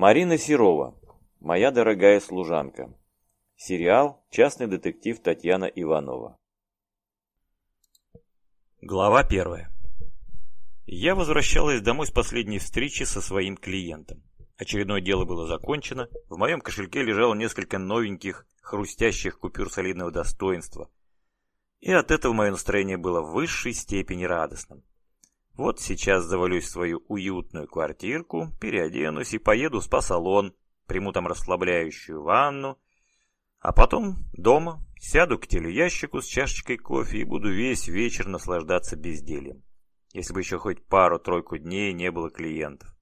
Марина Серова. Моя дорогая служанка. Сериал «Частный детектив Татьяна Иванова». Глава первая. Я возвращалась домой с последней встречи со своим клиентом. Очередное дело было закончено, в моем кошельке лежало несколько новеньких, хрустящих купюр солидного достоинства. И от этого мое настроение было в высшей степени радостным. Вот сейчас завалюсь в свою уютную квартирку, переоденусь и поеду в спа-салон, приму там расслабляющую ванну, а потом дома сяду к телеящику с чашечкой кофе и буду весь вечер наслаждаться бездельем. Если бы еще хоть пару-тройку дней не было клиентов.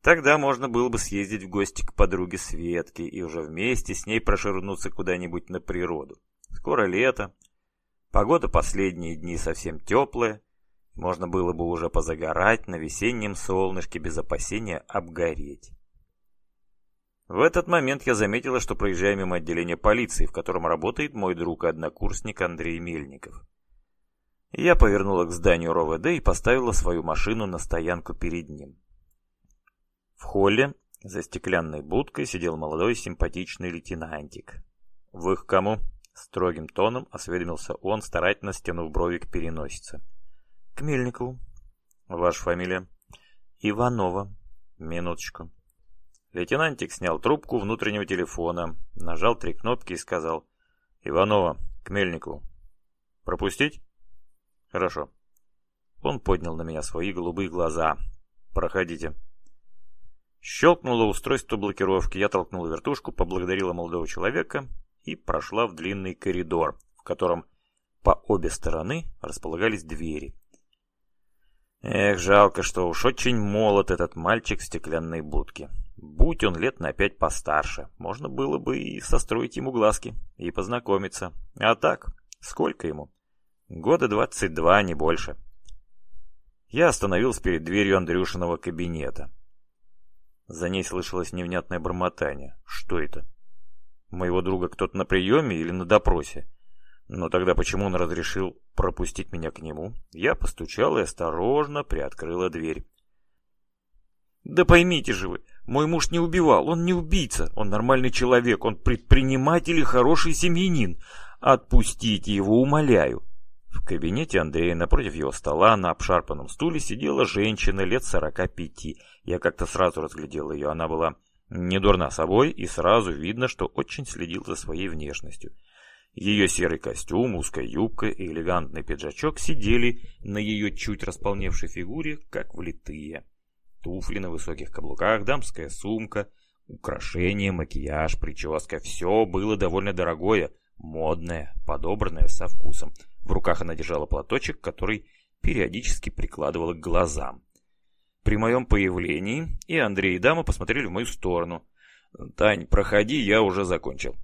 Тогда можно было бы съездить в гости к подруге Светке и уже вместе с ней проширнуться куда-нибудь на природу. Скоро лето, погода последние дни совсем теплая, можно было бы уже позагорать на весеннем солнышке без опасения обгореть. В этот момент я заметила, что проезжаю мимо отделения полиции, в котором работает мой друг и однокурсник Андрей Мельников. Я повернула к зданию РОВД и поставила свою машину на стоянку перед ним. В холле за стеклянной будкой сидел молодой симпатичный лейтенантик. «Вы к кому?» — строгим тоном осведомился он, старательно стянув брови к переносице. К Мельникову. Ваша фамилия? Иванова. Минуточку. Лейтенантик снял трубку внутреннего телефона, нажал три кнопки и сказал. Иванова, к Мельникову. Пропустить? Хорошо. Он поднял на меня свои голубые глаза. Проходите. Щелкнуло устройство блокировки. Я толкнула вертушку, поблагодарила молодого человека и прошла в длинный коридор, в котором по обе стороны располагались двери. Эх, жалко, что уж очень молод этот мальчик в стеклянной будке. Будь он лет на пять постарше, можно было бы и состроить ему глазки, и познакомиться. А так, сколько ему? Года двадцать два, не больше. Я остановился перед дверью Андрюшиного кабинета. За ней слышалось невнятное бормотание. Что это? Моего друга кто-то на приеме или на допросе? Но тогда почему он разрешил пропустить меня к нему? Я постучал и осторожно приоткрыла дверь. «Да поймите же вы, мой муж не убивал, он не убийца, он нормальный человек, он предприниматель и хороший семьянин. Отпустите его, умоляю». В кабинете Андрея напротив его стола на обшарпанном стуле сидела женщина лет сорока пяти. Я как-то сразу разглядел ее, она была не дурна собой, и сразу видно, что очень следил за своей внешностью. Ее серый костюм, узкая юбка и элегантный пиджачок сидели на ее чуть располневшей фигуре, как влитые. Туфли на высоких каблуках, дамская сумка, украшения, макияж, прическа — все было довольно дорогое, модное, подобранное со вкусом. В руках она держала платочек, который периодически прикладывала к глазам. При моем появлении и Андрей и дама посмотрели в мою сторону. «Тань, проходи, я уже закончил».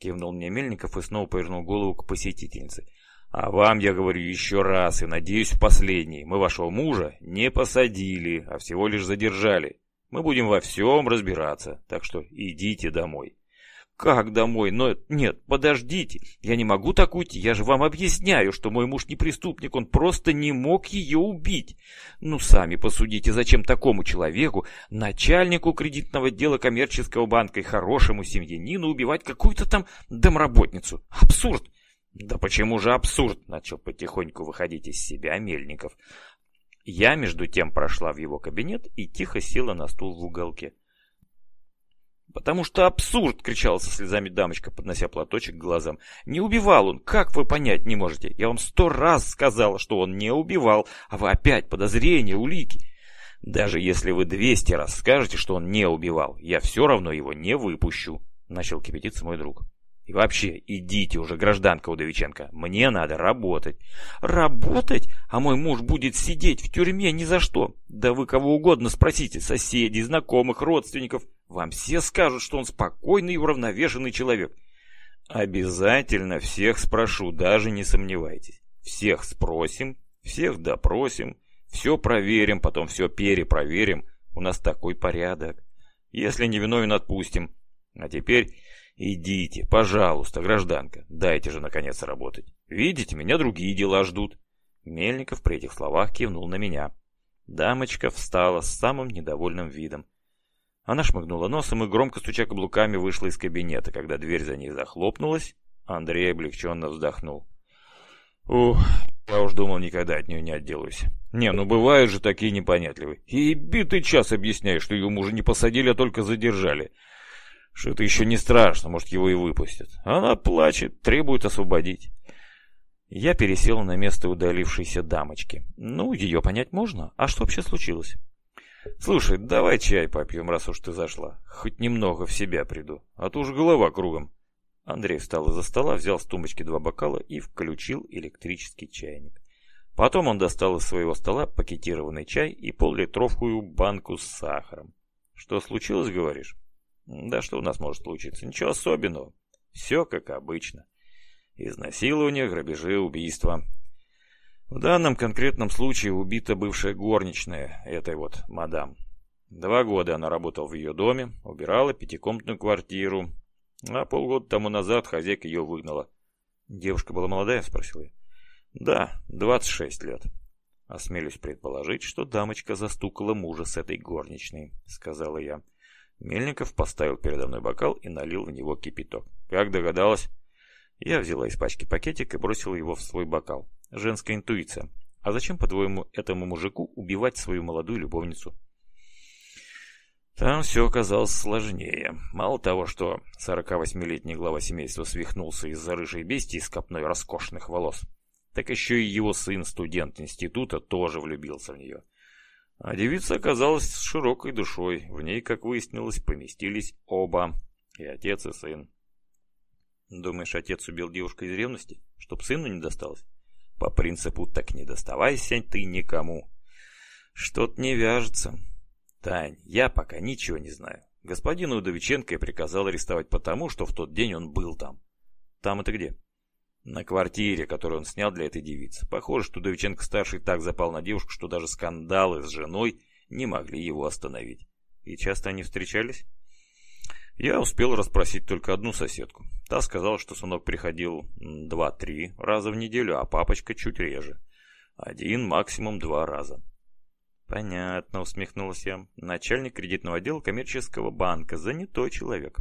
Кивнул мне Мельников и снова повернул голову к посетительнице. А вам я говорю еще раз и надеюсь в последний. Мы вашего мужа не посадили, а всего лишь задержали. Мы будем во всем разбираться, так что идите домой. «Как домой? Но нет, подождите, я не могу так уйти, я же вам объясняю, что мой муж не преступник, он просто не мог ее убить. Ну, сами посудите, зачем такому человеку, начальнику кредитного дела коммерческого банка и хорошему семьянину убивать какую-то там домработницу? Абсурд!» «Да почему же абсурд?» — начал потихоньку выходить из себя Мельников. Я, между тем, прошла в его кабинет и тихо села на стул в уголке. «Потому что абсурд!» — кричала со слезами дамочка, поднося платочек к глазам. «Не убивал он! Как вы понять не можете? Я вам сто раз сказала, что он не убивал, а вы опять подозрения, улики!» «Даже если вы двести раз скажете, что он не убивал, я все равно его не выпущу!» — начал кипятиться мой друг. И вообще, идите уже, гражданка Удовиченко, мне надо работать. Работать? А мой муж будет сидеть в тюрьме ни за что. Да вы кого угодно спросите, соседей, знакомых, родственников. Вам все скажут, что он спокойный и уравновешенный человек. Обязательно всех спрошу, даже не сомневайтесь. Всех спросим, всех допросим, все проверим, потом все перепроверим. У нас такой порядок. Если не виновен, отпустим. А теперь «Идите, пожалуйста, гражданка, дайте же, наконец, работать. Видите, меня другие дела ждут». Мельников при этих словах кивнул на меня. Дамочка встала с самым недовольным видом. Она шмыгнула носом и, громко стуча каблуками, вышла из кабинета. Когда дверь за ней захлопнулась, Андрей облегченно вздохнул. Ух, я уж думал, никогда от нее не отделаюсь. Не, ну бывают же такие непонятливые. И битый час объясняешь, что ее мужа не посадили, а только задержали. Что это еще не страшно, может его и выпустят. Она плачет, требует освободить. Я пересел на место удалившейся дамочки. Ну, ее понять можно. А что вообще случилось? Слушай, давай чай попьем, раз уж ты зашла. Хоть немного в себя приду, а то уж голова кругом. Андрей встал из-за стола, взял с тумбочки два бокала и включил электрический чайник. Потом он достал из своего стола пакетированный чай и поллитровую банку с сахаром. Что случилось, говоришь? Да что у нас может случиться? Ничего особенного. Все как обычно. Изнасилование, грабежи, убийства. В данном конкретном случае убита бывшая горничная этой вот мадам. Два года она работала в ее доме, убирала пятикомнатную квартиру, а полгода тому назад хозяйка ее выгнала. Девушка была молодая, спросил я. Да, 26 лет. Осмелюсь предположить, что дамочка застукала мужа с этой горничной, сказала я. Мельников поставил передо мной бокал и налил в него кипяток. Как догадалась? Я взяла из пачки пакетик и бросила его в свой бокал. Женская интуиция. А зачем, по-твоему, этому мужику убивать свою молодую любовницу? Там все оказалось сложнее. Мало того, что 48-летний глава семейства свихнулся из-за рыжей бестии с копной роскошных волос, так еще и его сын, студент института, тоже влюбился в нее. А девица оказалась с широкой душой. В ней, как выяснилось, поместились оба, и отец, и сын. Думаешь, отец убил девушку из ревности, чтоб сыну не досталось? По принципу «так не доставайся ты никому». Что-то не вяжется. Тань, я пока ничего не знаю. Господину Удовиченко я приказал арестовать потому, что в тот день он был там. Там это где? На квартире, которую он снял для этой девицы. Похоже, что Удовиченко-старший так запал на девушку, что даже скандалы с женой не могли его остановить. И часто они встречались? Я успел расспросить только одну соседку. Та сказала, что сынок приходил два-три раза в неделю, а папочка чуть реже. Один, максимум два раза. «Понятно», — усмехнулась я. «Начальник кредитного отдела коммерческого банка. Занятой человек».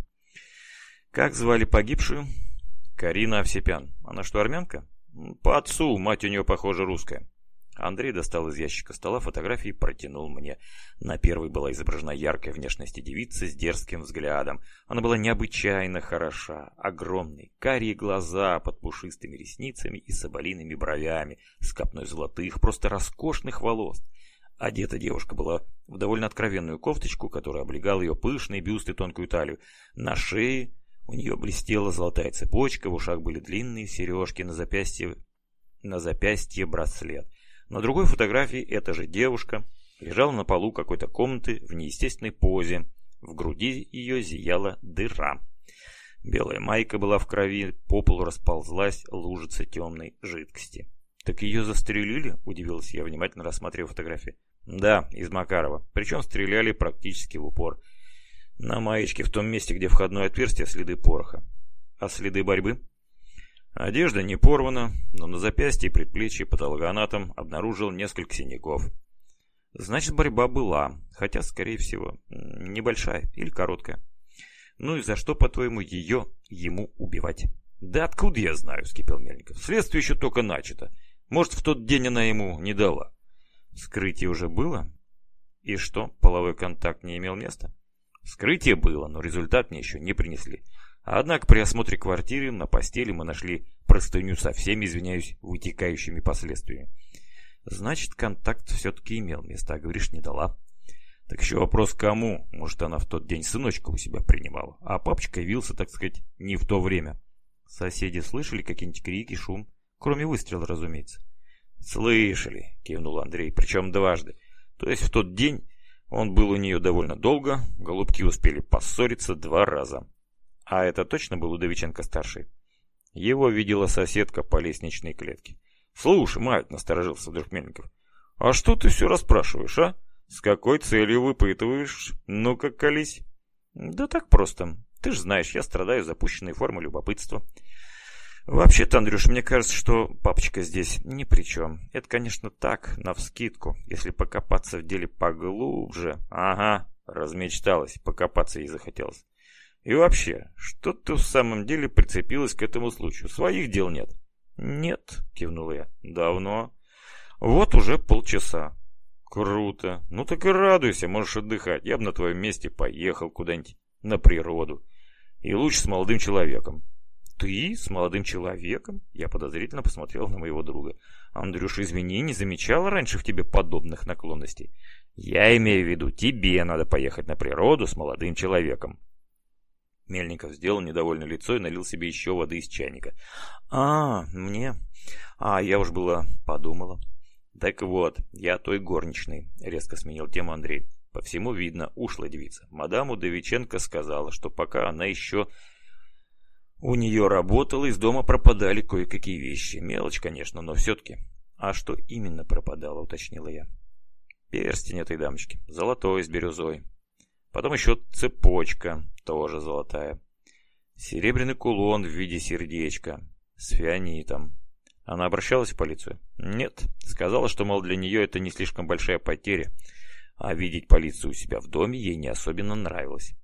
«Как звали погибшую?» «Карина Овсепян. Она что, армянка?» «По отцу. Мать у нее, похоже, русская». Андрей достал из ящика стола фотографии и протянул мне. На первой была изображена яркая внешность девицы с дерзким взглядом. Она была необычайно хороша. Огромные, карие глаза под пушистыми ресницами и соболиными бровями, с копной золотых, просто роскошных волос. Одета девушка была в довольно откровенную кофточку, которая облегала ее пышный бюст и тонкую талию. На шее у нее блестела золотая цепочка, в ушах были длинные сережки, на запястье, на запястье браслет. На другой фотографии эта же девушка лежала на полу какой-то комнаты в неестественной позе. В груди ее зияла дыра. Белая майка была в крови, по полу расползлась лужица темной жидкости. «Так ее застрелили?» – удивилась я, внимательно рассматривая фотографии. Да, из Макарова. Причем стреляли практически в упор. На маечке в том месте, где входное отверстие, следы пороха. А следы борьбы? Одежда не порвана, но на запястье и предплечье патологоанатом обнаружил несколько синяков. Значит, борьба была, хотя, скорее всего, небольшая или короткая. Ну и за что, по-твоему, ее ему убивать? Да откуда я знаю, скипел Мельников. Следствие еще только начато. Может, в тот день она ему не дала. Скрытие уже было? И что, половой контакт не имел места? Скрытие было, но результат мне еще не принесли. Однако при осмотре квартиры на постели мы нашли простыню со всеми, извиняюсь, вытекающими последствиями. Значит, контакт все-таки имел место, а говоришь, не дала. Так еще вопрос кому? Может, она в тот день сыночка у себя принимала, а папочка явился, так сказать, не в то время. Соседи слышали какие-нибудь крики, шум? Кроме выстрела, разумеется. «Слышали», — кивнул Андрей, причем дважды. То есть в тот день он был у нее довольно долго, голубки успели поссориться два раза. А это точно был Удовиченко-старший? Его видела соседка по лестничной клетке. «Слушай, мать», — насторожился вдруг Мельников, — «а что ты все расспрашиваешь, а? С какой целью выпытываешь? Ну-ка, колись». «Да так просто. Ты же знаешь, я страдаю запущенной формой любопытства». Вообще-то, Андрюш, мне кажется, что папочка здесь ни при чем. Это, конечно, так, навскидку. Если покопаться в деле поглубже... Ага, Размечталась, покопаться ей захотелось. И вообще, что ты в самом деле прицепилась к этому случаю? Своих дел нет. Нет, кивнула я. Давно. Вот уже полчаса. Круто. Ну так и радуйся, можешь отдыхать. Я бы на твоем месте поехал куда-нибудь на природу. И лучше с молодым человеком. Ты с молодым человеком? Я подозрительно посмотрел на моего друга. Андрюш, извини, не замечал раньше в тебе подобных наклонностей. Я имею в виду, тебе надо поехать на природу с молодым человеком. Мельников сделал недовольное лицо и налил себе еще воды из чайника. «А, мне? А, я уж была подумала». «Так вот, я той горничной», — резко сменил тему Андрей. По всему видно, ушла девица. Мадаму Довиченко сказала, что пока она еще у нее работала, из дома пропадали кое-какие вещи. Мелочь, конечно, но все-таки. А что именно пропадало, уточнила я. Перстень этой дамочки, золотой с бирюзой. Потом еще цепочка, тоже золотая. Серебряный кулон в виде сердечка, с фианитом. Она обращалась в полицию? Нет, сказала, что, мол, для нее это не слишком большая потеря, а видеть полицию у себя в доме ей не особенно нравилось.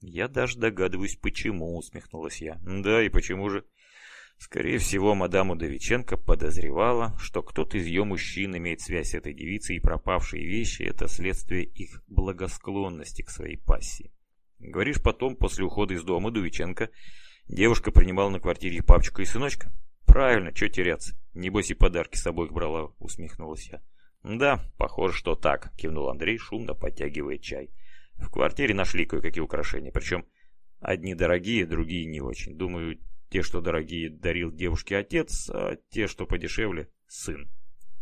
Я даже догадываюсь, почему, усмехнулась я. Да, и почему же? Скорее всего, мадам Удовиченко подозревала, что кто-то из ее мужчин имеет связь с этой девицей, и пропавшие вещи – это следствие их благосклонности к своей пассии. Говоришь, потом, после ухода из дома Дувиченко, девушка принимала на квартире папочку и сыночка? «Правильно, что теряться? Небось и подарки с обоих брала», — усмехнулась я. «Да, похоже, что так», — кивнул Андрей, шумно подтягивая чай. «В квартире нашли кое-какие украшения, причем одни дорогие, другие не очень. Думаю, те, что дорогие, дарил девушке отец, а те, что подешевле, сын.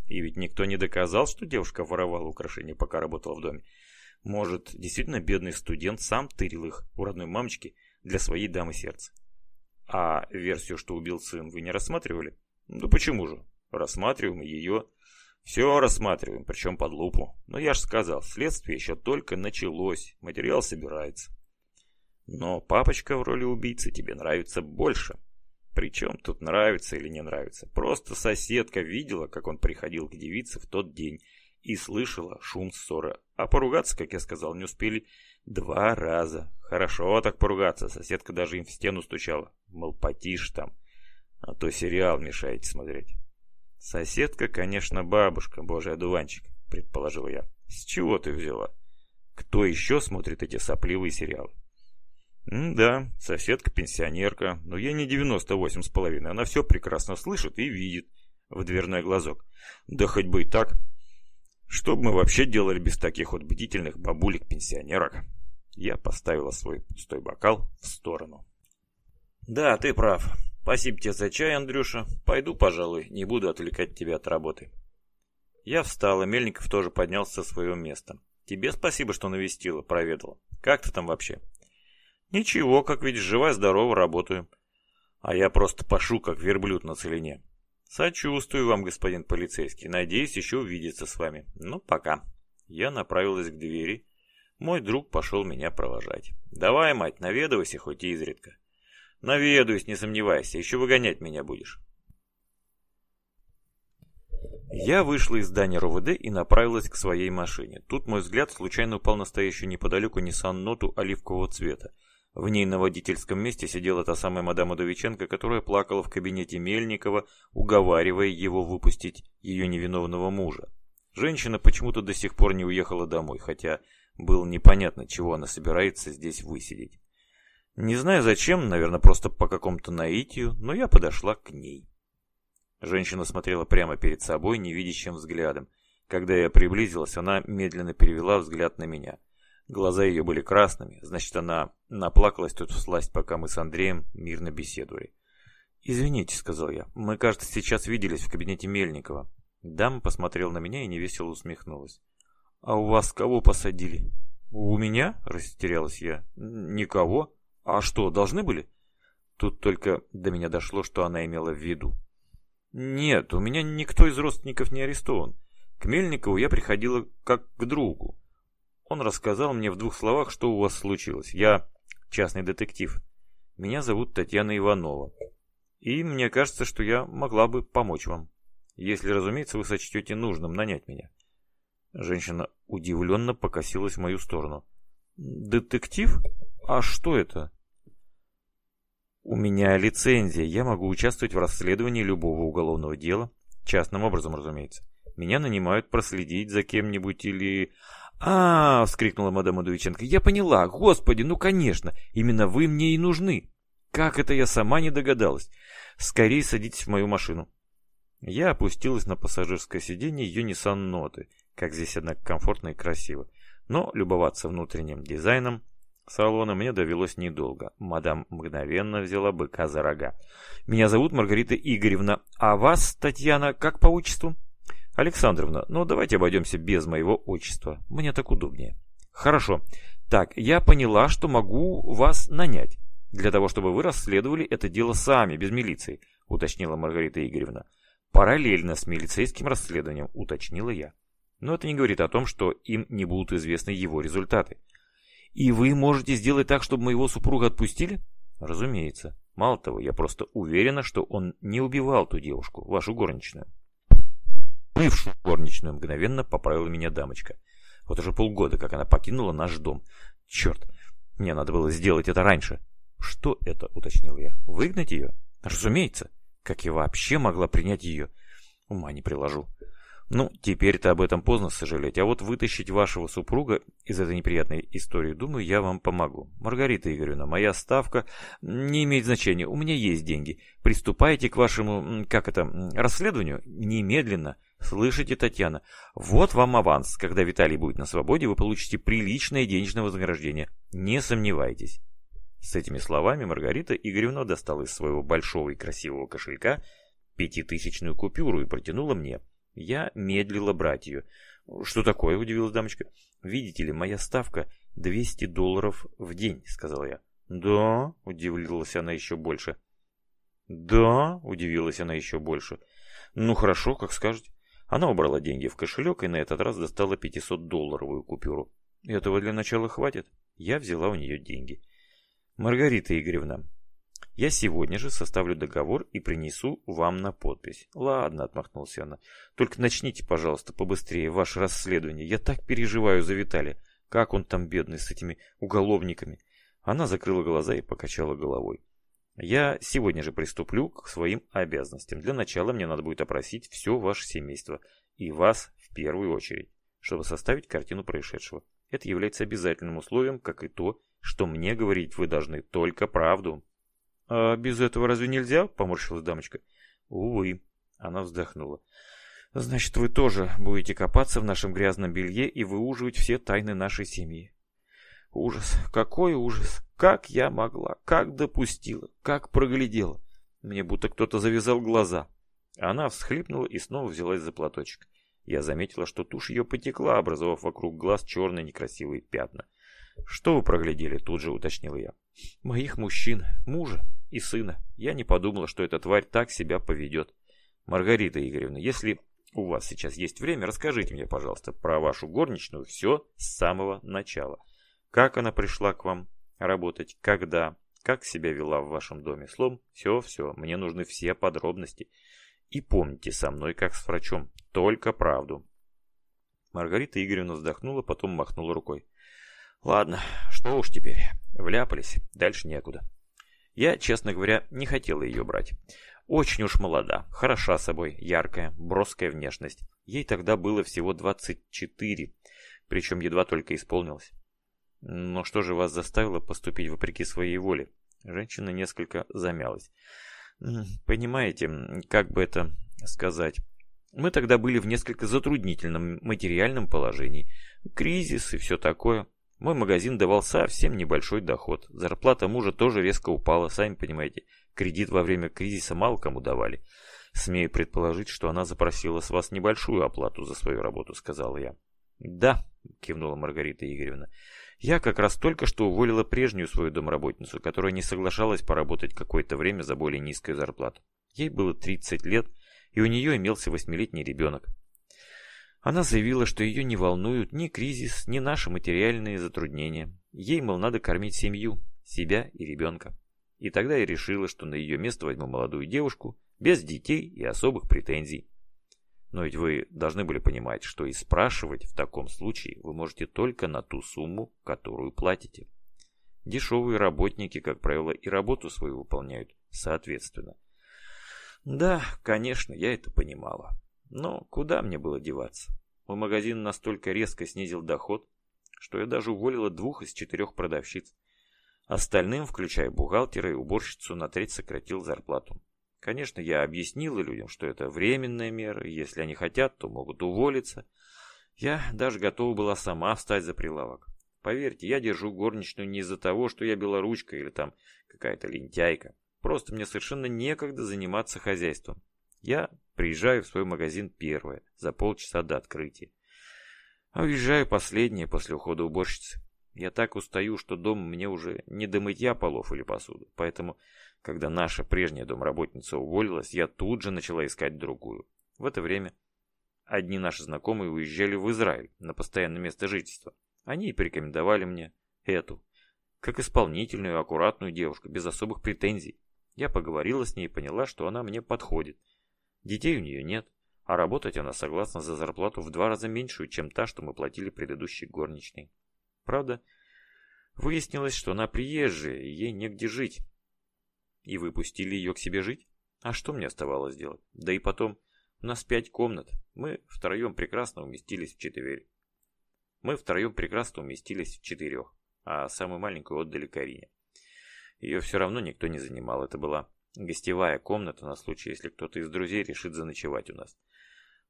И ведь никто не доказал, что девушка воровала украшения, пока работала в доме. Может, действительно бедный студент сам тырил их у родной мамочки для своей дамы сердца. А версию, что убил сын, вы не рассматривали? Ну почему же? Рассматриваем ее. Все рассматриваем, причем под лупу. Но я же сказал, следствие еще только началось, материал собирается. Но папочка в роли убийцы тебе нравится больше. Причем тут нравится или не нравится. Просто соседка видела, как он приходил к девице в тот день и слышала шум ссоры. А поругаться, как я сказал, не успели два раза. Хорошо так поругаться, соседка даже им в стену стучала. Мол, потише там, а то сериал мешаете смотреть. Соседка, конечно, бабушка, божий одуванчик, предположил я. С чего ты взяла? Кто еще смотрит эти сопливые сериалы? М да, соседка-пенсионерка, но ей не 98 с половиной, она все прекрасно слышит и видит в дверной глазок. Да хоть бы и так. Что бы мы вообще делали без таких вот бдительных бабулек-пенсионерок? Я поставила свой пустой бокал в сторону. Да, ты прав. Спасибо тебе за чай, Андрюша. Пойду, пожалуй, не буду отвлекать тебя от работы. Я встала, Мельников тоже поднялся со своего места. Тебе спасибо, что навестила, проведала. Как ты там вообще? Ничего, как видишь, жива-здорова, работаю. А я просто пашу, как верблюд на целине. «Сочувствую вам, господин полицейский. Надеюсь еще увидеться с вами. Ну, пока». Я направилась к двери. Мой друг пошел меня провожать. «Давай, мать, наведывайся хоть изредка». «Наведаюсь, не сомневайся. Еще выгонять меня будешь». Я вышла из здания РОВД и направилась к своей машине. Тут мой взгляд случайно упал на стоящую неподалеку Nissan Note оливкового цвета. В ней на водительском месте сидела та самая мадам Удовиченко, которая плакала в кабинете Мельникова, уговаривая его выпустить ее невиновного мужа. Женщина почему-то до сих пор не уехала домой, хотя было непонятно, чего она собирается здесь высидеть. Не знаю зачем, наверное, просто по какому-то наитию, но я подошла к ней. Женщина смотрела прямо перед собой невидящим взглядом. Когда я приблизилась, она медленно перевела взгляд на меня – Глаза ее были красными, значит, она наплакалась тут всласть, пока мы с Андреем мирно беседовали. «Извините», — сказал я, — «мы, кажется, сейчас виделись в кабинете Мельникова». Дама посмотрела на меня и невесело усмехнулась. «А у вас кого посадили?» «У меня?» — растерялась я. «Никого. А что, должны были?» Тут только до меня дошло, что она имела в виду. «Нет, у меня никто из родственников не арестован. К Мельникову я приходила как к другу. Он рассказал мне в двух словах, что у вас случилось. Я частный детектив. Меня зовут Татьяна Иванова. И мне кажется, что я могла бы помочь вам. Если, разумеется, вы сочтете нужным нанять меня. Женщина удивленно покосилась в мою сторону. Детектив? А что это? У меня лицензия, я могу участвовать в расследовании любого уголовного дела. Частным образом, разумеется. Меня нанимают проследить за кем-нибудь или... а, вскрикнула мадам Удовиченко. «Я поняла! Господи, ну конечно! Именно вы мне и нужны! Как это я сама не догадалась! Скорее садитесь в мою машину!» Я опустилась на пассажирское сиденье ее Ноты, как здесь, однако, комфортно и красиво. Но любоваться внутренним дизайном салона мне довелось недолго. Мадам мгновенно взяла быка за рога. «Меня зовут Маргарита Игоревна, а вас, Татьяна, как по отчеству?» «Александровна, ну давайте обойдемся без моего отчества. Мне так удобнее». «Хорошо. Так, я поняла, что могу вас нанять. Для того, чтобы вы расследовали это дело сами, без милиции», уточнила Маргарита Игоревна. «Параллельно с милицейским расследованием», уточнила я. Но это не говорит о том, что им не будут известны его результаты. «И вы можете сделать так, чтобы моего супруга отпустили?» «Разумеется. Мало того, я просто уверена, что он не убивал ту девушку, вашу горничную». Бывшую горничную мгновенно поправила меня дамочка. Вот уже полгода, как она покинула наш дом. Черт, мне надо было сделать это раньше. Что это, уточнил я. Выгнать ее? Разумеется. Как я вообще могла принять ее? Ума не приложу. Ну, теперь-то об этом поздно сожалеть, а вот вытащить вашего супруга из этой неприятной истории, думаю, я вам помогу. Маргарита Игоревна, моя ставка не имеет значения, у меня есть деньги. Приступайте к вашему, как это, расследованию немедленно. Слышите, Татьяна, вот вам аванс. Когда Виталий будет на свободе, вы получите приличное денежное вознаграждение. Не сомневайтесь. С этими словами Маргарита Игоревна достала из своего большого и красивого кошелька пятитысячную купюру и протянула мне. Я медлила брать ее. «Что такое?» – удивилась дамочка. «Видите ли, моя ставка 200 долларов в день», – сказала я. «Да?» – удивилась она еще больше. «Да?» – удивилась она еще больше. «Ну хорошо, как скажете». Она убрала деньги в кошелек и на этот раз достала 500-долларовую купюру. «Этого для начала хватит?» Я взяла у нее деньги. «Маргарита Игоревна, я сегодня же составлю договор и принесу вам на подпись. Ладно, отмахнулся она. Только начните, пожалуйста, побыстрее ваше расследование. Я так переживаю за Виталия. Как он там бедный с этими уголовниками. Она закрыла глаза и покачала головой. Я сегодня же приступлю к своим обязанностям. Для начала мне надо будет опросить все ваше семейство. И вас в первую очередь, чтобы составить картину происшедшего. Это является обязательным условием, как и то, что мне говорить вы должны только правду. «А без этого разве нельзя?» — поморщилась дамочка. «Увы», — она вздохнула. «Значит, вы тоже будете копаться в нашем грязном белье и выуживать все тайны нашей семьи. Ужас, какой ужас! Как я могла, как допустила, как проглядела! Мне будто кто-то завязал глаза». Она всхлипнула и снова взялась за платочек. Я заметила, что тушь ее потекла, образовав вокруг глаз черные некрасивые пятна. «Что вы проглядели?» — тут же уточнила я. «Моих мужчин, мужа и сына. Я не подумала, что эта тварь так себя поведет. Маргарита Игоревна, если у вас сейчас есть время, расскажите мне, пожалуйста, про вашу горничную все с самого начала. Как она пришла к вам работать, когда, как себя вела в вашем доме. Словом, все-все, мне нужны все подробности. И помните со мной, как с врачом, только правду. Маргарита Игоревна вздохнула, потом махнула рукой. Ладно, что уж теперь, вляпались, дальше некуда. Я, честно говоря, не хотела ее брать. Очень уж молода, хороша собой, яркая, броская внешность. Ей тогда было всего 24, причем едва только исполнилось. Но что же вас заставило поступить вопреки своей воле? Женщина несколько замялась. Понимаете, как бы это сказать... Мы тогда были в несколько затруднительном материальном положении. Кризис и все такое. Мой магазин давал совсем небольшой доход. Зарплата мужа тоже резко упала, сами понимаете. Кредит во время кризиса мало кому давали. Смею предположить, что она запросила с вас небольшую оплату за свою работу, сказал я. Да, кивнула Маргарита Игоревна. Я как раз только что уволила прежнюю свою домработницу, которая не соглашалась поработать какое-то время за более низкую зарплату. Ей было 30 лет, и у нее имелся восьмилетний ребенок. Она заявила, что ее не волнуют ни кризис, ни наши материальные затруднения. Ей, мол, надо кормить семью, себя и ребенка. И тогда я решила, что на ее место возьму молодую девушку, без детей и особых претензий. Но ведь вы должны были понимать, что и спрашивать в таком случае вы можете только на ту сумму, которую платите. Дешевые работники, как правило, и работу свою выполняют соответственно. Да, конечно, я это понимала. Но куда мне было деваться? Мой магазин настолько резко снизил доход, что я даже уволила двух из четырех продавщиц. Остальным, включая бухгалтера и уборщицу, на треть сократил зарплату. Конечно, я объяснила людям, что это временная мера, и если они хотят, то могут уволиться. Я даже готова была сама встать за прилавок. Поверьте, я держу горничную не из-за того, что я белоручка или там какая-то лентяйка. Просто мне совершенно некогда заниматься хозяйством. Я приезжаю в свой магазин первое, за полчаса до открытия. А уезжаю последнее после ухода уборщицы. Я так устаю, что дома мне уже не до мытья полов или посуды. Поэтому когда наша прежняя домработница уволилась, я тут же начала искать другую. В это время одни наши знакомые уезжали в Израиль на постоянное место жительства. Они и порекомендовали мне эту, как исполнительную, аккуратную девушку, без особых претензий. Я поговорила с ней и поняла, что она мне подходит. Детей у нее нет, а работать она согласна за зарплату в два раза меньшую, чем та, что мы платили предыдущей горничной. Правда, выяснилось, что она приезжая, и ей негде жить. И вы пустили ее к себе жить? А что мне оставалось делать? Да и потом, у нас пять комнат. Мы втроем прекрасно уместились в четыре. Мы втроем прекрасно уместились в четырех, а самую маленькую отдали Карине. Ее все равно никто не занимал. Это была гостевая комната на случай, если кто-то из друзей решит заночевать у нас.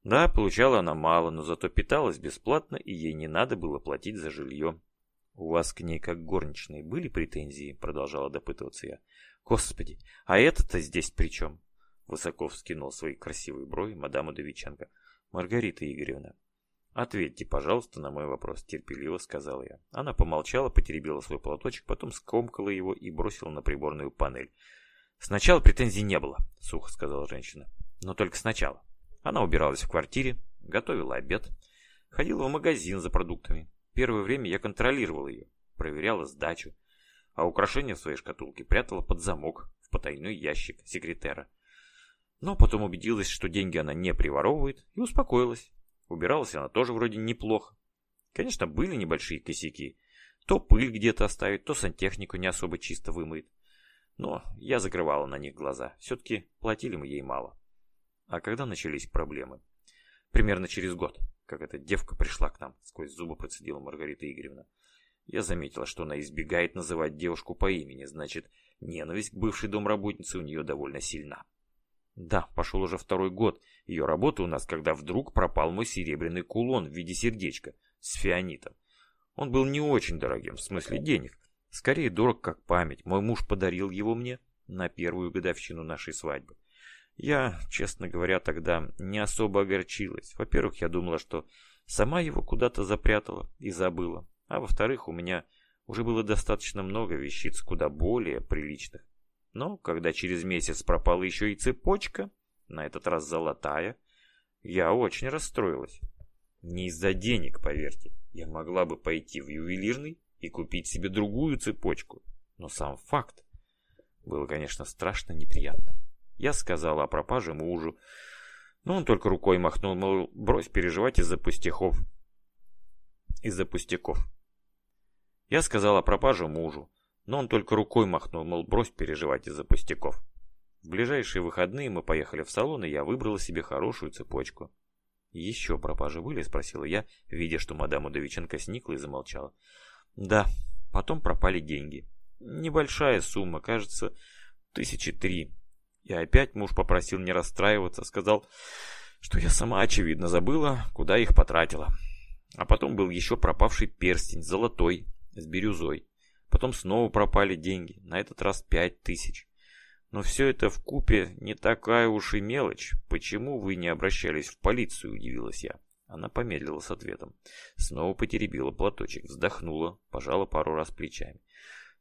Да, получала она мало, но зато питалась бесплатно, и ей не надо было платить за жилье. «У вас к ней, как горничной, были претензии?» – продолжала допытываться я. Господи, а это-то здесь при чем? Высоко вскинул свои красивые брови мадам Удовиченко. Маргарита Игоревна, ответьте, пожалуйста, на мой вопрос, терпеливо сказала я. Она помолчала, потеребила свой платочек, потом скомкала его и бросила на приборную панель. Сначала претензий не было, сухо сказала женщина. Но только сначала. Она убиралась в квартире, готовила обед, ходила в магазин за продуктами. Первое время я контролировал ее, проверяла сдачу, а украшения в своей шкатулке прятала под замок в потайной ящик секретера. Но потом убедилась, что деньги она не приворовывает, и успокоилась. Убиралась она тоже вроде неплохо. Конечно, были небольшие косяки. То пыль где-то оставит, то сантехнику не особо чисто вымыет. Но я закрывала на них глаза. Все-таки платили мы ей мало. А когда начались проблемы? Примерно через год, как эта девка пришла к нам, сквозь зубы процедила Маргарита Игоревна. Я заметила, что она избегает называть девушку по имени, значит, ненависть к бывшей домработнице у нее довольно сильна. Да, пошел уже второй год ее работы у нас, когда вдруг пропал мой серебряный кулон в виде сердечка с фианитом. Он был не очень дорогим, в смысле денег. Скорее дорог как память. Мой муж подарил его мне на первую годовщину нашей свадьбы. Я, честно говоря, тогда не особо огорчилась. Во-первых, я думала, что сама его куда-то запрятала и забыла. А во-вторых, у меня уже было достаточно много вещиц куда более приличных. Но когда через месяц пропала еще и цепочка, на этот раз золотая, я очень расстроилась. Не из-за денег, поверьте. Я могла бы пойти в ювелирный и купить себе другую цепочку. Но сам факт было, конечно, страшно неприятно. Я сказала о пропаже мужу, но он только рукой махнул, мол, брось переживать из-за пустяков. Из-за пустяков. Я сказал о пропаже мужу, но он только рукой махнул, мол, брось переживать из-за пустяков. В ближайшие выходные мы поехали в салон, и я выбрала себе хорошую цепочку. «Еще пропажи были?» – спросила я, видя, что мадам Удовиченко сникла и замолчала. «Да, потом пропали деньги. Небольшая сумма, кажется, тысячи три. И опять муж попросил не расстраиваться, сказал, что я сама, очевидно, забыла, куда их потратила. А потом был еще пропавший перстень, золотой, с бирюзой. Потом снова пропали деньги, на этот раз пять тысяч. Но все это в купе не такая уж и мелочь. Почему вы не обращались в полицию, удивилась я. Она помедлила с ответом. Снова потеребила платочек, вздохнула, пожала пару раз плечами.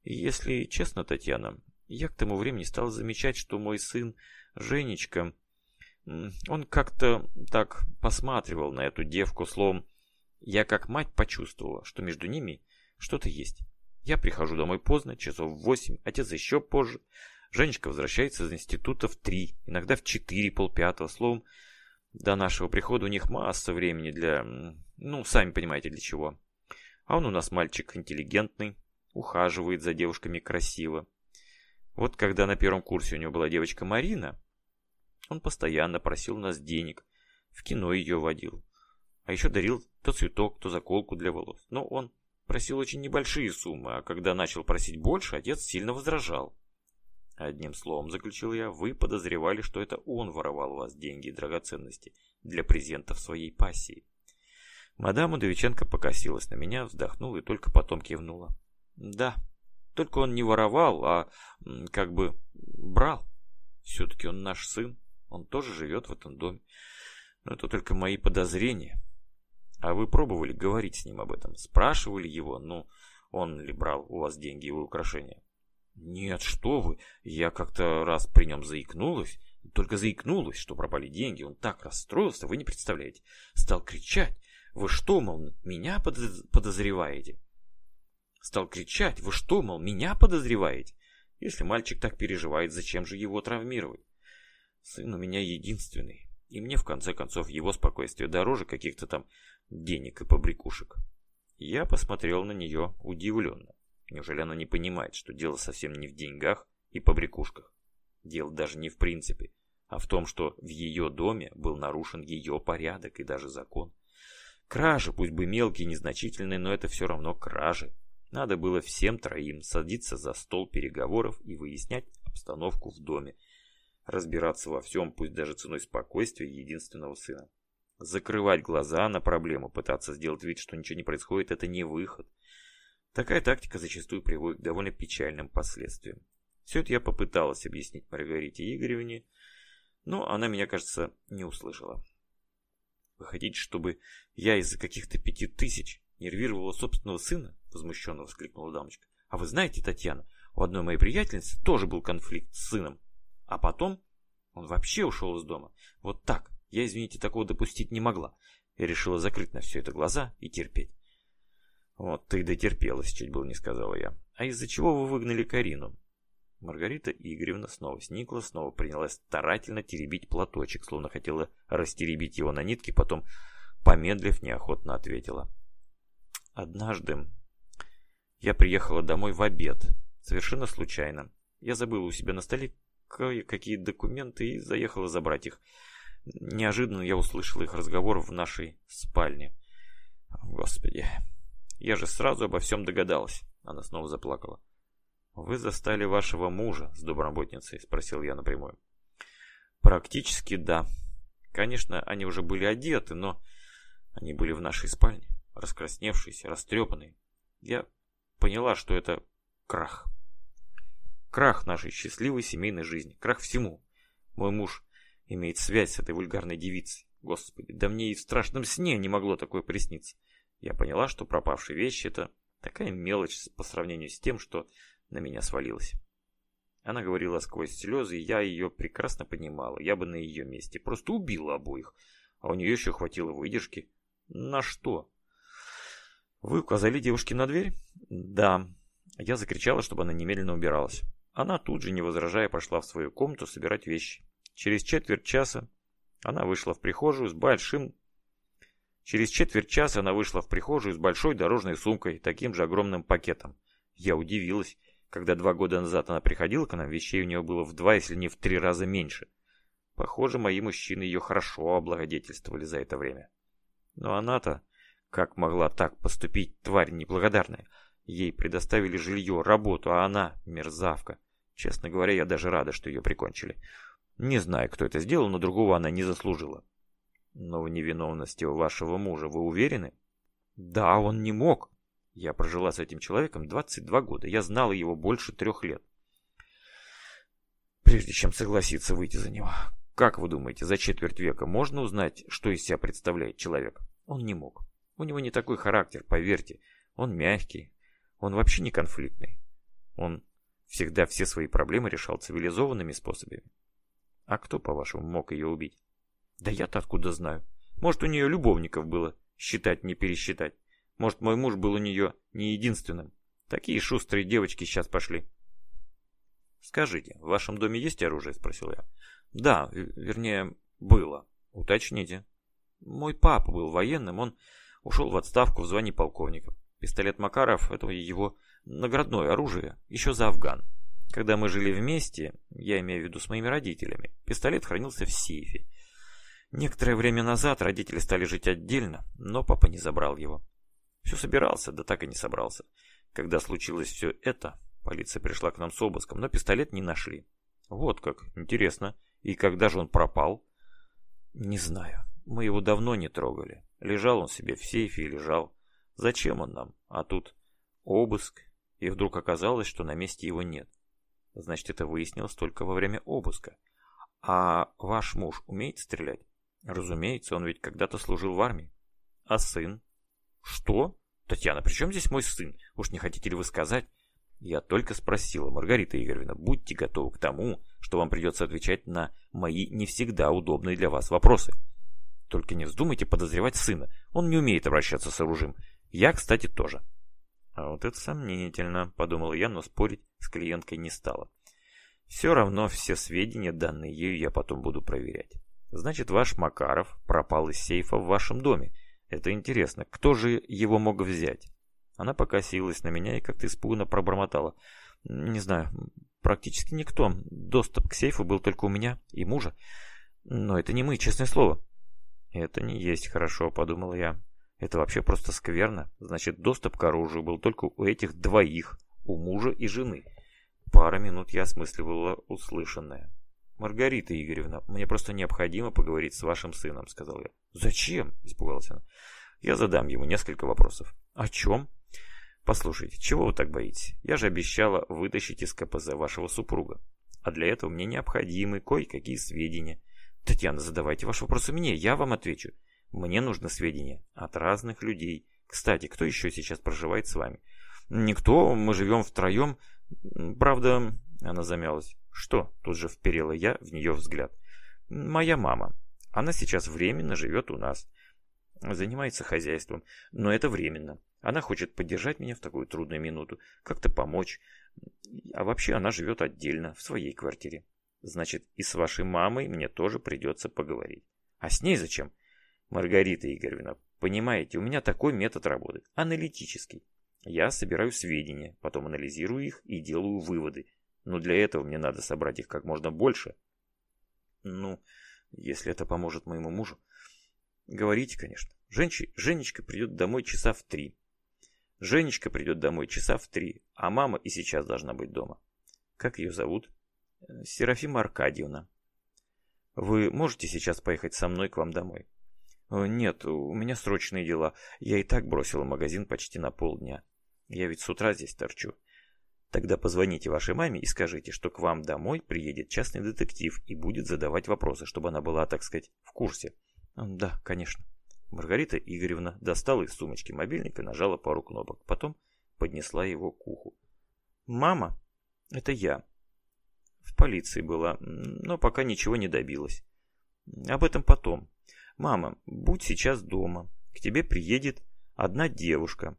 Если честно, Татьяна, я к тому времени стал замечать, что мой сын Женечка, он как-то так посматривал на эту девку, словом, я как мать почувствовала, что между ними что-то есть. Я прихожу домой поздно, часов в восемь, отец еще позже. Женечка возвращается из института в три, иногда в четыре, полпятого. Словом, До нашего прихода у них масса времени для... Ну, сами понимаете, для чего. А он у нас мальчик интеллигентный, ухаживает за девушками красиво. Вот когда на первом курсе у него была девочка Марина, он постоянно просил у нас денег, в кино ее водил. А еще дарил то цветок, то заколку для волос. Но он просил очень небольшие суммы, а когда начал просить больше, отец сильно возражал. Одним словом, заключил я, вы подозревали, что это он воровал у вас деньги и драгоценности для презентов своей пассии. Мадам Удовиченко покосилась на меня, вздохнула и только потом кивнула. Да, только он не воровал, а как бы брал. Все-таки он наш сын, он тоже живет в этом доме. Но это только мои подозрения. А вы пробовали говорить с ним об этом? Спрашивали его, ну, он ли брал у вас деньги и украшения? Нет, что вы, я как-то раз при нем заикнулась, только заикнулась, что пропали деньги. Он так расстроился, вы не представляете. Стал кричать. Вы что, мол, меня подозреваете? Стал кричать. Вы что, мол, меня подозреваете? Если мальчик так переживает, зачем же его травмировать? Сын у меня единственный. И мне, в конце концов, его спокойствие дороже каких-то там денег и побрякушек. Я посмотрел на нее удивленно. Неужели она не понимает, что дело совсем не в деньгах и побрякушках? Дело даже не в принципе, а в том, что в ее доме был нарушен ее порядок и даже закон. Кражи, пусть бы мелкие и незначительные, но это все равно кражи. Надо было всем троим садиться за стол переговоров и выяснять обстановку в доме. Разбираться во всем, пусть даже ценой спокойствия единственного сына. Закрывать глаза на проблему, пытаться сделать вид, что ничего не происходит, это не выход. Такая тактика зачастую приводит к довольно печальным последствиям. Все это я попыталась объяснить Маргарите Игоревне, но она меня, кажется, не услышала. Вы хотите, чтобы я из-за каких-то пяти тысяч нервировала собственного сына? Возмущенно воскликнула дамочка. А вы знаете, Татьяна, у одной моей приятельницы тоже был конфликт с сыном. А потом он вообще ушел из дома. Вот так. Я, извините, такого допустить не могла. Я решила закрыть на все это глаза и терпеть. Вот ты дотерпелась, чуть было не сказала я. А из-за чего вы выгнали Карину? Маргарита Игоревна снова сникла, снова принялась старательно теребить платочек, словно хотела растеребить его на нитке, потом, помедлив, неохотно ответила. «Однажды я приехала домой в обед, совершенно случайно. Я забыла у себя на столе какие документы и заехала забрать их. Неожиданно я услышала их разговор в нашей спальне. Господи, я же сразу обо всем догадалась. Она снова заплакала. «Вы застали вашего мужа с домработницей?» – спросил я напрямую. «Практически да. Конечно, они уже были одеты, но они были в нашей спальне, раскрасневшиеся, растрепанные. Я поняла, что это крах. Крах нашей счастливой семейной жизни, крах всему. Мой муж имеет связь с этой вульгарной девицей. Господи, да мне и в страшном сне не могло такое присниться. Я поняла, что пропавшие вещи – это такая мелочь по сравнению с тем, что на меня свалилась. Она говорила сквозь слезы, и я ее прекрасно понимала. Я бы на ее месте просто убила обоих. А у нее еще хватило выдержки. На что? Вы указали девушке на дверь? Да. Я закричала, чтобы она немедленно убиралась. Она тут же, не возражая, пошла в свою комнату собирать вещи. Через четверть часа она вышла в прихожую с большим... Через четверть часа она вышла в прихожую с большой дорожной сумкой, таким же огромным пакетом. Я удивилась. Когда два года назад она приходила к нам, вещей у нее было в два, если не в три раза меньше. Похоже, мои мужчины ее хорошо облагодетельствовали за это время. Но она-то, как могла так поступить, тварь неблагодарная? Ей предоставили жилье, работу, а она мерзавка. Честно говоря, я даже рада, что ее прикончили. Не знаю, кто это сделал, но другого она не заслужила. Но в невиновности вашего мужа вы уверены? Да, он не мог. Я прожила с этим человеком 22 года. Я знала его больше трех лет. Прежде чем согласиться выйти за него. Как вы думаете, за четверть века можно узнать, что из себя представляет человек? Он не мог. У него не такой характер, поверьте. Он мягкий. Он вообще не конфликтный. Он всегда все свои проблемы решал цивилизованными способами. А кто, по-вашему, мог ее убить? Да я-то откуда знаю. Может, у нее любовников было, считать не пересчитать. Может, мой муж был у нее не единственным. Такие шустрые девочки сейчас пошли. «Скажите, в вашем доме есть оружие?» – спросил я. «Да, вернее, было. Уточните. Мой папа был военным, он ушел в отставку в звании полковника. Пистолет Макаров – это его наградное оружие, еще за Афган. Когда мы жили вместе, я имею в виду с моими родителями, пистолет хранился в сейфе. Некоторое время назад родители стали жить отдельно, но папа не забрал его. Все собирался, да так и не собрался. Когда случилось все это, полиция пришла к нам с обыском, но пистолет не нашли. Вот как, интересно. И когда же он пропал? Не знаю. Мы его давно не трогали. Лежал он себе в сейфе и лежал. Зачем он нам? А тут обыск. И вдруг оказалось, что на месте его нет. Значит, это выяснилось только во время обыска. А ваш муж умеет стрелять? Разумеется, он ведь когда-то служил в армии. А сын? Что? Татьяна, при чем здесь мой сын? Уж не хотите ли вы сказать? Я только спросила, Маргарита Игоревна, будьте готовы к тому, что вам придется отвечать на мои не всегда удобные для вас вопросы. Только не вздумайте подозревать сына, он не умеет обращаться с оружием. Я, кстати, тоже. А вот это сомнительно, подумала я, но спорить с клиенткой не стала. Все равно все сведения, данные ею, я потом буду проверять. Значит, ваш Макаров пропал из сейфа в вашем доме. Это интересно, кто же его мог взять? Она покосилась на меня и как-то испуганно пробормотала. Не знаю, практически никто. Доступ к сейфу был только у меня и мужа. Но это не мы, честное слово. Это не есть хорошо, подумал я. Это вообще просто скверно. Значит, доступ к оружию был только у этих двоих, у мужа и жены. Пара минут я осмысливала услышанное. «Маргарита Игоревна, мне просто необходимо поговорить с вашим сыном», — сказал я. «Зачем?» — испугалась она. «Я задам ему несколько вопросов». «О чем?» Послушайте, чего вы так боитесь? Я же обещала вытащить из КПЗ вашего супруга. А для этого мне необходимы кое-какие сведения. Татьяна, задавайте ваши вопросы мне, я вам отвечу. Мне нужны сведения от разных людей. Кстати, кто еще сейчас проживает с вами? Никто, мы живем втроем. Правда, она замялась. Что? Тут же вперила я в нее взгляд. Моя мама. Она сейчас временно живет у нас. Занимается хозяйством, но это временно. Она хочет поддержать меня в такую трудную минуту, как-то помочь. А вообще она живет отдельно, в своей квартире. Значит, и с вашей мамой мне тоже придется поговорить. А с ней зачем? Маргарита Игоревна, понимаете, у меня такой метод работы, аналитический. Я собираю сведения, потом анализирую их и делаю выводы. Но для этого мне надо собрать их как можно больше. Ну, если это поможет моему мужу. Говорите, конечно. Женщ... Женечка придет домой часа в три. Женечка придет домой часа в три, а мама и сейчас должна быть дома. Как ее зовут? Э, Серафима Аркадьевна. Вы можете сейчас поехать со мной к вам домой? Э, нет, у меня срочные дела. Я и так бросила магазин почти на полдня. Я ведь с утра здесь торчу. Тогда позвоните вашей маме и скажите, что к вам домой приедет частный детектив и будет задавать вопросы, чтобы она была, так сказать, в курсе. Да, конечно. Маргарита Игоревна достала из сумочки мобильник и нажала пару кнопок. Потом поднесла его к уху. «Мама, это я. В полиции была, но пока ничего не добилась. Об этом потом. Мама, будь сейчас дома. К тебе приедет одна девушка.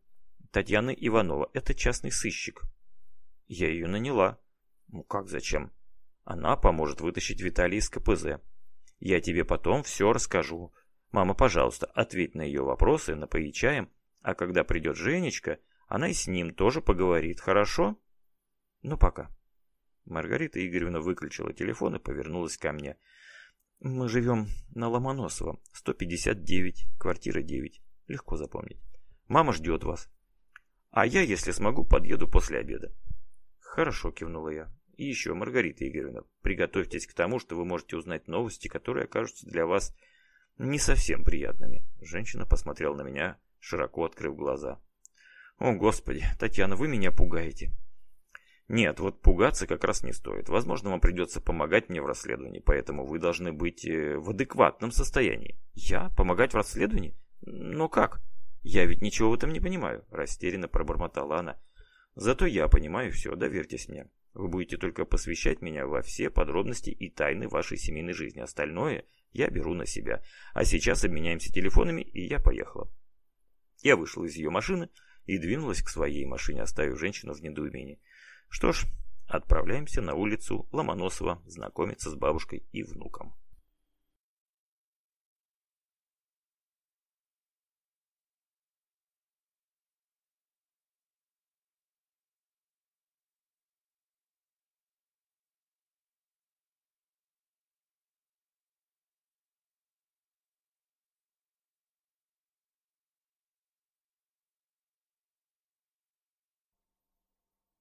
Татьяна Иванова. Это частный сыщик. Я ее наняла. Ну как зачем? Она поможет вытащить Виталия из КПЗ. Я тебе потом все расскажу. Мама, пожалуйста, ответь на ее вопросы, напои чаем, а когда придет Женечка, она и с ним тоже поговорит, хорошо? Ну, пока. Маргарита Игоревна выключила телефон и повернулась ко мне. Мы живем на Ломоносова, 159, квартира 9. Легко запомнить. Мама ждет вас. А я, если смогу, подъеду после обеда. Хорошо, кивнула я. И еще, Маргарита Игоревна, приготовьтесь к тому, что вы можете узнать новости, которые окажутся для вас не совсем приятными. Женщина посмотрела на меня, широко открыв глаза. «О, Господи, Татьяна, вы меня пугаете». «Нет, вот пугаться как раз не стоит. Возможно, вам придется помогать мне в расследовании, поэтому вы должны быть э, в адекватном состоянии». «Я? Помогать в расследовании? Но как? Я ведь ничего в этом не понимаю», – растерянно пробормотала она. «Зато я понимаю все, доверьтесь мне. Вы будете только посвящать меня во все подробности и тайны вашей семейной жизни. Остальное я беру на себя. А сейчас обменяемся телефонами, и я поехала. Я вышла из ее машины и двинулась к своей машине, оставив женщину в недоумении. Что ж, отправляемся на улицу Ломоносова знакомиться с бабушкой и внуком.